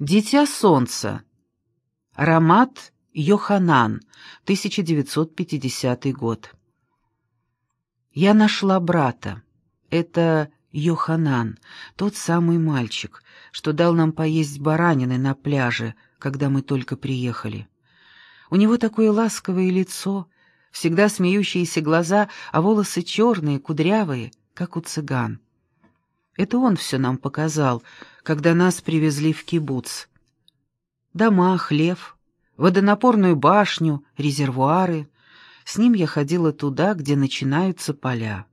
Дитя солнца. Рамат Йоханан, 1950 год. Я нашла брата. Это Йоханан, тот самый мальчик, что дал нам поесть баранины на пляже, когда мы только приехали. У него такое ласковое лицо, всегда смеющиеся глаза, а волосы черные, кудрявые, как у цыган. Это он все нам показал, когда нас привезли в кибуц. Дома, хлев, водонапорную башню, резервуары. С ним я ходила туда, где начинаются поля.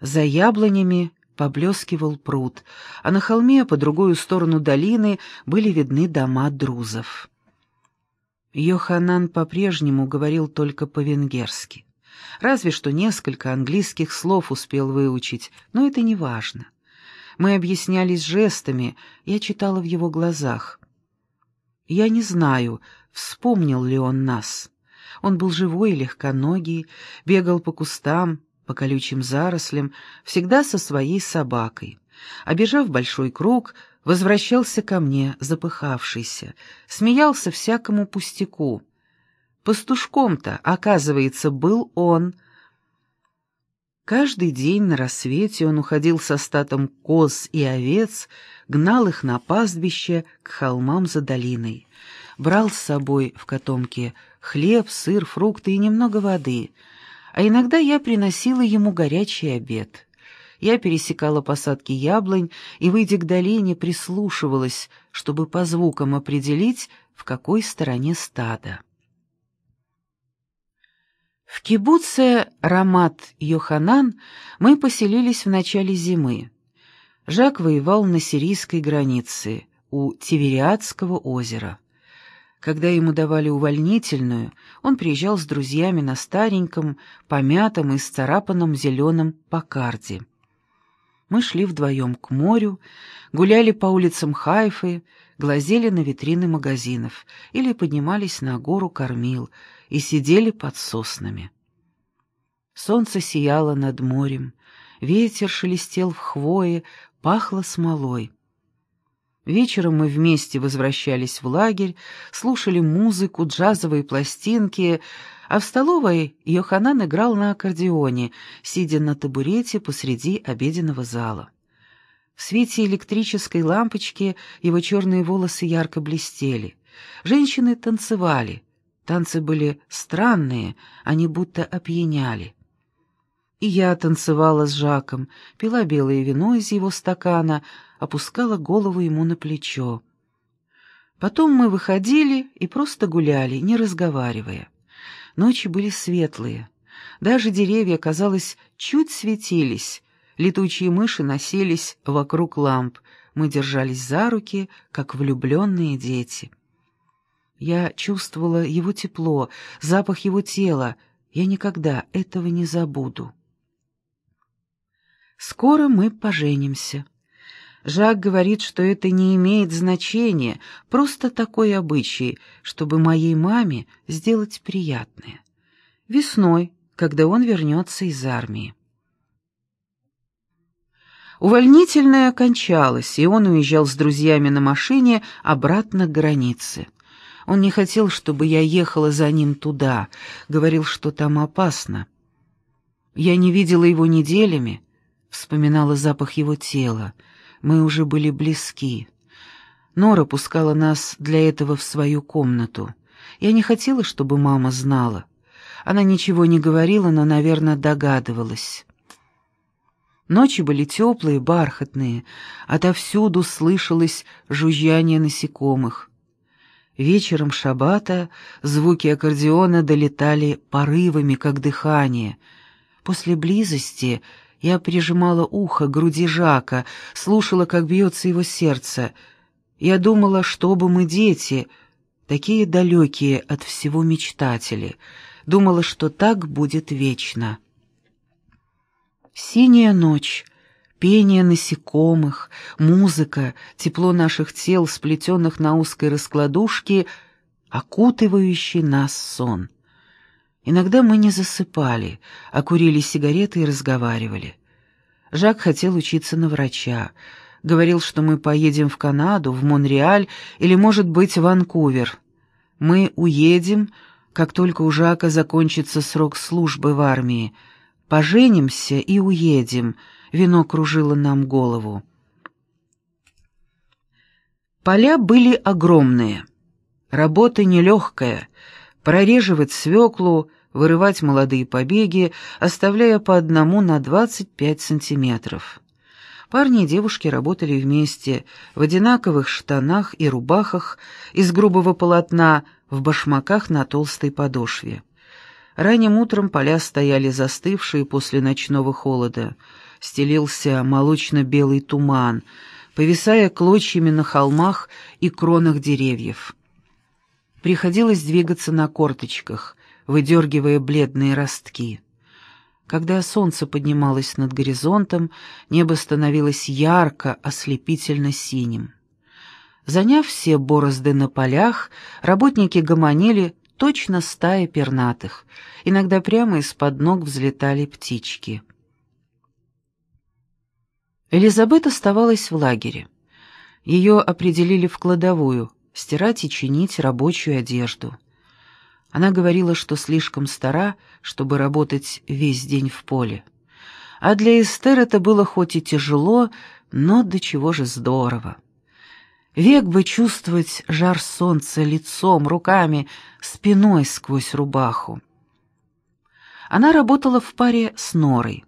За яблонями поблескивал пруд, а на холме по другую сторону долины были видны дома друзов. Йоханан по-прежнему говорил только по-венгерски. Разве что несколько английских слов успел выучить, но это не важно. Мы объяснялись жестами, я читала в его глазах. Я не знаю, вспомнил ли он нас. Он был живой и легконогий, бегал по кустам, по колючим зарослям, всегда со своей собакой. Обежав большой круг, возвращался ко мне, запыхавшийся, смеялся всякому пустяку. Пастушком-то, оказывается, был он — Каждый день на рассвете он уходил со статом коз и овец, гнал их на пастбище к холмам за долиной. Брал с собой в котомке хлеб, сыр, фрукты и немного воды, а иногда я приносила ему горячий обед. Я пересекала посадки яблонь и, выйдя к долине, прислушивалась, чтобы по звукам определить, в какой стороне стадо. В кибуце Рамат Йоханан мы поселились в начале зимы. Жак воевал на сирийской границе, у Тивериадского озера. Когда ему давали увольнительную, он приезжал с друзьями на стареньком, помятом и сцарапанном зеленом покарде. Мы шли вдвоем к морю, гуляли по улицам Хайфы, глазели на витрины магазинов или поднимались на гору Кормил — и сидели под соснами. Солнце сияло над морем, ветер шелестел в хвое, пахло смолой. Вечером мы вместе возвращались в лагерь, слушали музыку, джазовые пластинки, а в столовой Йоханан играл на аккордеоне, сидя на табурете посреди обеденного зала. В свете электрической лампочки его черные волосы ярко блестели. Женщины танцевали — Танцы были странные, они будто опьяняли. И я танцевала с Жаком, пила белое вино из его стакана, опускала голову ему на плечо. Потом мы выходили и просто гуляли, не разговаривая. Ночи были светлые. Даже деревья, казалось, чуть светились. Летучие мыши носились вокруг ламп. Мы держались за руки, как влюбленные дети. Я чувствовала его тепло, запах его тела. Я никогда этого не забуду. Скоро мы поженимся. Жак говорит, что это не имеет значения, просто такой обычай, чтобы моей маме сделать приятное. Весной, когда он вернется из армии. Увольнительная кончалась, и он уезжал с друзьями на машине обратно к границе. Он не хотел, чтобы я ехала за ним туда, говорил, что там опасно. Я не видела его неделями, вспоминала запах его тела. Мы уже были близки. Нора пускала нас для этого в свою комнату. Я не хотела, чтобы мама знала. Она ничего не говорила, но, наверное, догадывалась. Ночи были теплые, бархатные, отовсюду слышалось жужжание насекомых. Вечером шабата звуки аккордеона долетали порывами, как дыхание. После близости я прижимала ухо к груди Жака, слушала, как бьется его сердце. Я думала, что оба мы дети, такие далекие от всего мечтатели. Думала, что так будет вечно. Синяя ночь Пение насекомых, музыка, тепло наших тел, сплетенных на узкой раскладушке, окутывающий нас сон. Иногда мы не засыпали, а курили сигареты и разговаривали. Жак хотел учиться на врача. Говорил, что мы поедем в Канаду, в Монреаль или, может быть, в Ванкувер. Мы уедем, как только у Жака закончится срок службы в армии. Поженимся и уедем. Вино кружило нам голову. Поля были огромные. Работа нелегкая. Прореживать свеклу, вырывать молодые побеги, оставляя по одному на 25 сантиметров. Парни и девушки работали вместе, в одинаковых штанах и рубахах из грубого полотна, в башмаках на толстой подошве. Ранним утром поля стояли застывшие после ночного холода. Стелился молочно-белый туман, повисая клочьями на холмах и кронах деревьев. Приходилось двигаться на корточках, выдергивая бледные ростки. Когда солнце поднималось над горизонтом, небо становилось ярко, ослепительно синим. Заняв все борозды на полях, работники гомонили точно стая пернатых. Иногда прямо из-под ног взлетали птички. Элизабет оставалась в лагере. Ее определили в кладовую, стирать и чинить рабочую одежду. Она говорила, что слишком стара, чтобы работать весь день в поле. А для Эстер это было хоть и тяжело, но до чего же здорово. Век бы чувствовать жар солнца лицом, руками, спиной сквозь рубаху. Она работала в паре с Норой.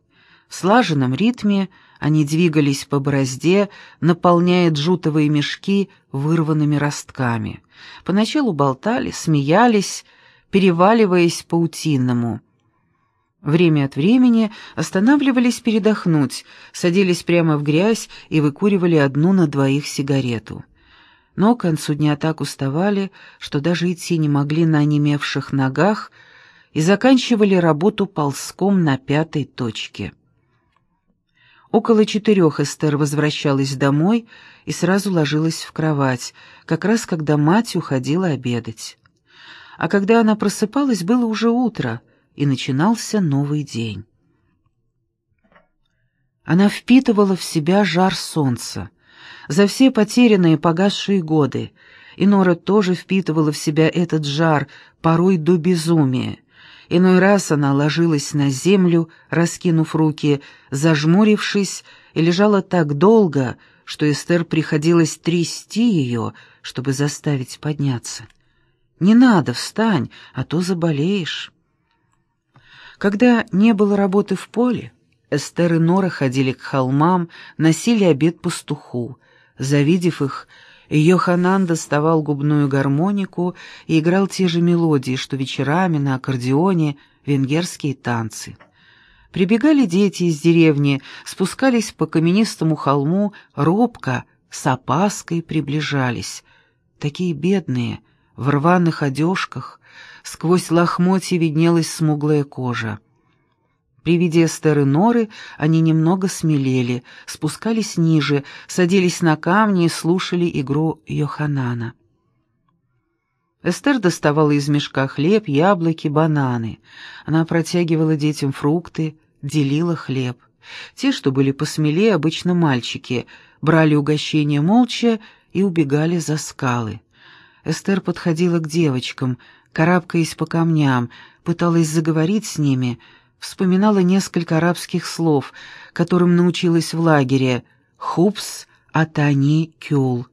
В слаженном ритме они двигались по борозде, наполняя джутовые мешки вырванными ростками. Поначалу болтали, смеялись, переваливаясь паутинному. Время от времени останавливались передохнуть, садились прямо в грязь и выкуривали одну на двоих сигарету. Но к концу дня так уставали, что даже идти не могли на онемевших ногах и заканчивали работу ползком на пятой точке. Около четырех Эстер возвращалась домой и сразу ложилась в кровать, как раз когда мать уходила обедать а когда она просыпалась, было уже утро, и начинался новый день. Она впитывала в себя жар солнца. За все потерянные погасшие годы и Нора тоже впитывала в себя этот жар, порой до безумия. Иной раз она ложилась на землю, раскинув руки, зажмурившись, и лежала так долго, что Эстер приходилось трясти ее, чтобы заставить подняться. «Не надо, встань, а то заболеешь». Когда не было работы в поле, Эстер и Нора ходили к холмам, носили обед пастуху. Завидев их, Йоханан доставал губную гармонику и играл те же мелодии, что вечерами на аккордеоне венгерские танцы. Прибегали дети из деревни, спускались по каменистому холму, робко, с опаской приближались. Такие бедные — в рваных одежках, сквозь лохмотья виднелась смуглая кожа. При виде Эстеры Норы они немного смелели, спускались ниже, садились на камни и слушали игру Йоханана. Эстер доставала из мешка хлеб, яблоки, бананы. Она протягивала детям фрукты, делила хлеб. Те, что были посмелее, обычно мальчики, брали угощение молча и убегали за скалы. Эстер подходила к девочкам, карабкаясь по камням, пыталась заговорить с ними, вспоминала несколько арабских слов, которым научилась в лагере. «Хупс, атани, кюл».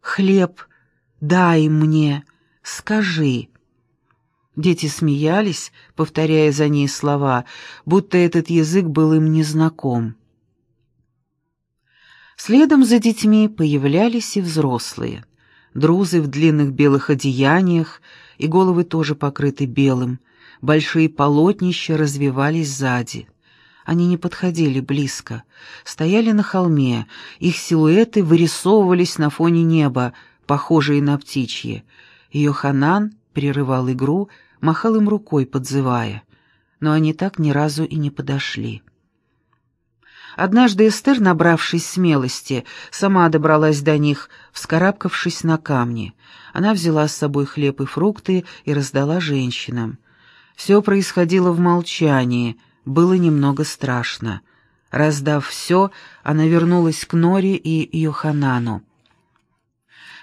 «Хлеб, дай мне, скажи». Дети смеялись, повторяя за ней слова, будто этот язык был им незнаком. Следом за детьми появлялись и взрослые друзы в длинных белых одеяниях, и головы тоже покрыты белым, большие полотнища развивались сзади. Они не подходили близко, стояли на холме, их силуэты вырисовывались на фоне неба, похожие на птичьи. Ее Ханан прерывал игру, махал им рукой, подзывая, но они так ни разу и не подошли. Однажды Эстер, набравшись смелости, сама добралась до них, вскарабкавшись на камни. Она взяла с собой хлеб и фрукты и раздала женщинам. Все происходило в молчании, было немного страшно. Раздав все, она вернулась к Норе и Йоханану.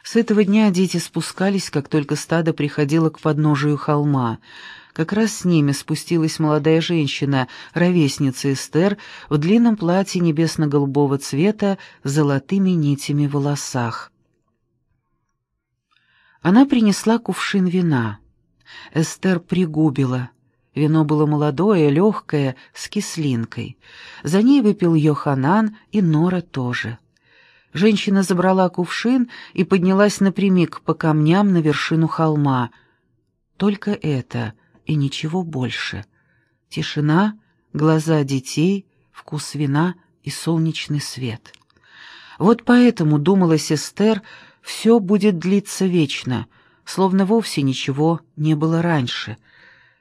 С этого дня дети спускались, как только стадо приходило к подножию холма. Как раз с ними спустилась молодая женщина, ровесница Эстер, в длинном платье небесно-голубого цвета с золотыми нитями в волосах. Она принесла кувшин вина. Эстер пригубила. Вино было молодое, легкое, с кислинкой. За ней выпил Йоханан и Нора тоже. Женщина забрала кувшин и поднялась напрямик по камням на вершину холма. Только это и ничего больше. Тишина, глаза детей, вкус вина и солнечный свет. Вот поэтому, думала сестер, все будет длиться вечно, словно вовсе ничего не было раньше.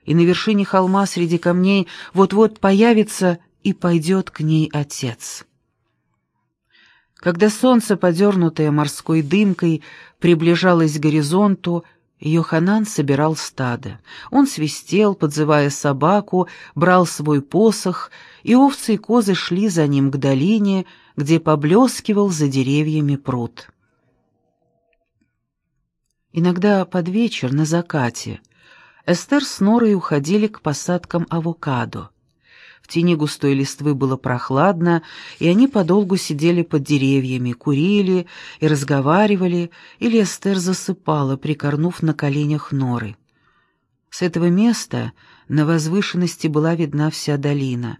И на вершине холма среди камней вот-вот появится и пойдет к ней отец. Когда солнце, подернутое морской дымкой, приближалось к горизонту, Йоханан собирал стадо. Он свистел, подзывая собаку, брал свой посох, и овцы и козы шли за ним к долине, где поблескивал за деревьями пруд. Иногда под вечер на закате Эстер с Норой уходили к посадкам авокадо тени густой листвы было прохладно, и они подолгу сидели под деревьями, курили и разговаривали, или Эстер засыпала, прикорнув на коленях норы. С этого места на возвышенности была видна вся долина.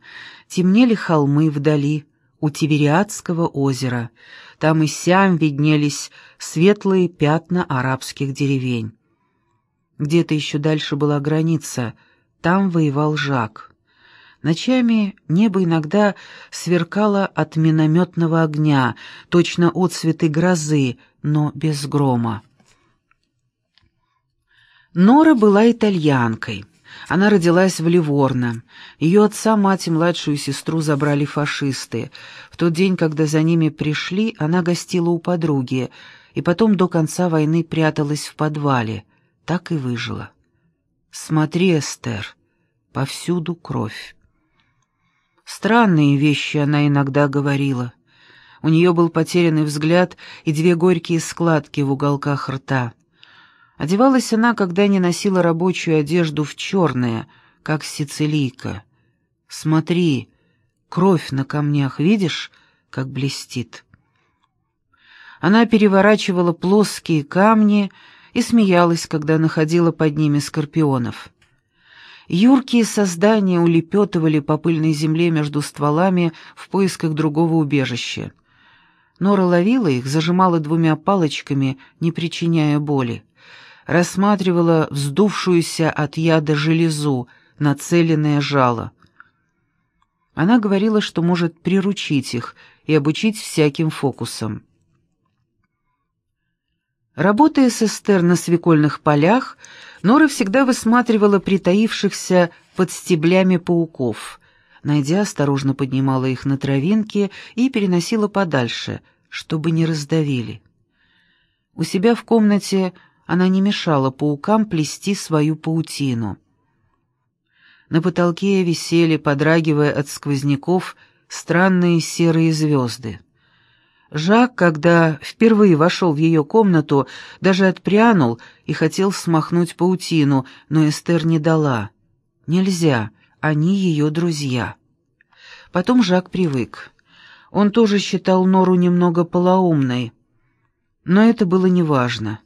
Темнели холмы вдали, у Тивериадского озера. Там и сям виднелись светлые пятна арабских деревень. Где-то еще дальше была граница, там воевал Жак. Ночами небо иногда сверкало от минометного огня, точно отцветы грозы, но без грома. Нора была итальянкой. Она родилась в Ливорно. Ее отца, мать и младшую сестру забрали фашисты. В тот день, когда за ними пришли, она гостила у подруги, и потом до конца войны пряталась в подвале. Так и выжила. «Смотри, Эстер, повсюду кровь». Странные вещи она иногда говорила. У нее был потерянный взгляд и две горькие складки в уголках рта. Одевалась она, когда не носила рабочую одежду, в черное, как сицилийка. «Смотри, кровь на камнях, видишь, как блестит?» Она переворачивала плоские камни и смеялась, когда находила под ними скорпионов. Юркие создания улепетывали по пыльной земле между стволами в поисках другого убежища. Нора ловила их, зажимала двумя палочками, не причиняя боли. Рассматривала вздувшуюся от яда железу, нацеленное жало. Она говорила, что может приручить их и обучить всяким фокусам. Работая с Эстер на свекольных полях, Нора всегда высматривала притаившихся под стеблями пауков. Найдя, осторожно поднимала их на травинки и переносила подальше, чтобы не раздавили. У себя в комнате она не мешала паукам плести свою паутину. На потолке висели, подрагивая от сквозняков, странные серые звезды. Жак, когда впервые вошел в ее комнату, даже отпрянул и хотел смахнуть паутину, но Эстер не дала. Нельзя, они ее друзья. Потом Жак привык. Он тоже считал Нору немного полоумной. Но это было неважно.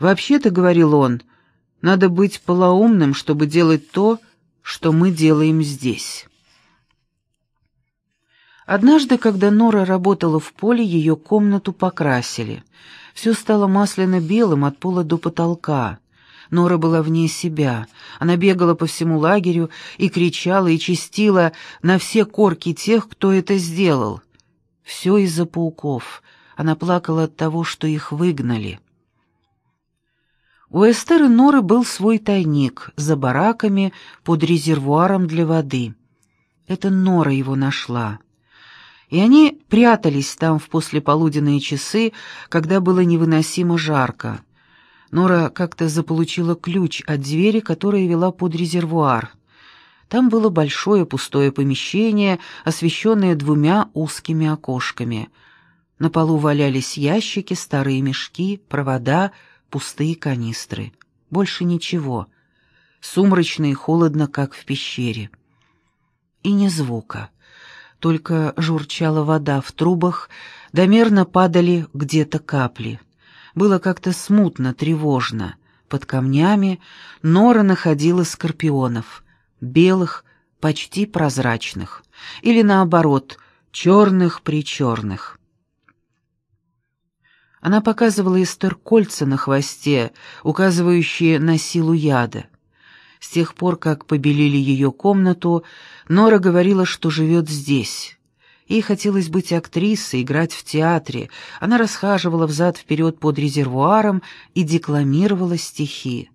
«Вообще-то, — говорил он, — надо быть полоумным, чтобы делать то, что мы делаем здесь». Однажды, когда Нора работала в поле, ее комнату покрасили. Все стало масляно-белым от пола до потолка. Нора была вне себя. Она бегала по всему лагерю и кричала и чистила на все корки тех, кто это сделал. Все из-за пауков. Она плакала от того, что их выгнали. У Эстер и Норы был свой тайник за бараками под резервуаром для воды. Это Нора его нашла и они прятались там в послеполуденные часы, когда было невыносимо жарко. Нора как-то заполучила ключ от двери, которая вела под резервуар. Там было большое пустое помещение, освещенное двумя узкими окошками. На полу валялись ящики, старые мешки, провода, пустые канистры. Больше ничего. Сумрачно и холодно, как в пещере. И ни звука. Только журчала вода в трубах, домерно падали где-то капли. Было как-то смутно, тревожно. Под камнями Нора находила скорпионов — белых, почти прозрачных, или наоборот, черных-причерных. Она показывала Эстер кольца на хвосте, указывающие на силу яда. С тех пор, как побелили ее комнату, Нора говорила, что живет здесь. Ей хотелось быть актрисой, играть в театре. Она расхаживала взад-вперед под резервуаром и декламировала стихи.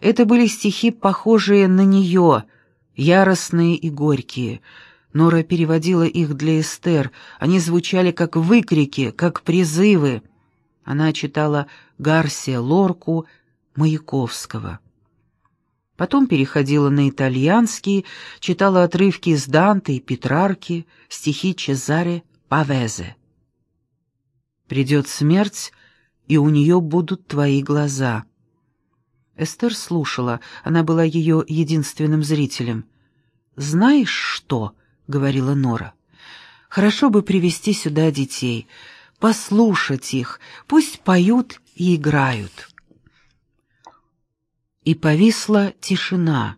Это были стихи, похожие на нее, яростные и горькие. Нора переводила их для Эстер, они звучали как выкрики, как призывы. Она читала Гарсия Лорку, Маяковского. Потом переходила на итальянский, читала отрывки из Данте и Петрарки, стихи Чезаре Павезе. «Придет смерть, и у нее будут твои глаза». Эстер слушала, она была ее единственным зрителем. «Знаешь что?» — говорила Нора. «Хорошо бы привести сюда детей, послушать их, пусть поют и играют». И повисла тишина,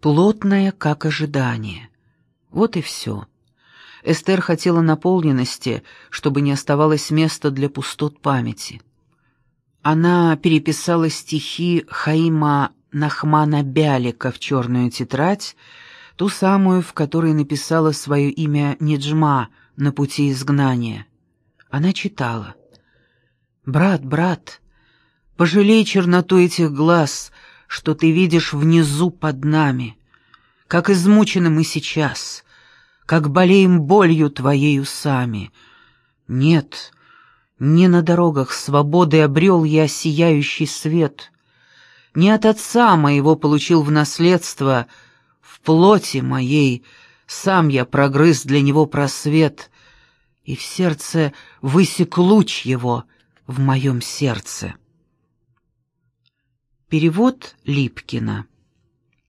плотная, как ожидание. Вот и все. Эстер хотела наполненности, чтобы не оставалось места для пустот памяти. Она переписала стихи Хаима Нахмана Бялика в черную тетрадь, ту самую, в которой написала свое имя Неджма на пути изгнания. Она читала. «Брат, брат, пожалей черноту этих глаз, что ты видишь внизу под нами, как измучены мы сейчас, как болеем болью твоею сами. Нет, — не на дорогах свободы обрел я сияющий свет. Не от отца моего получил в наследство, в плоти моей сам я прогрыз для него просвет, и в сердце высек луч его в моем сердце. Перевод Липкина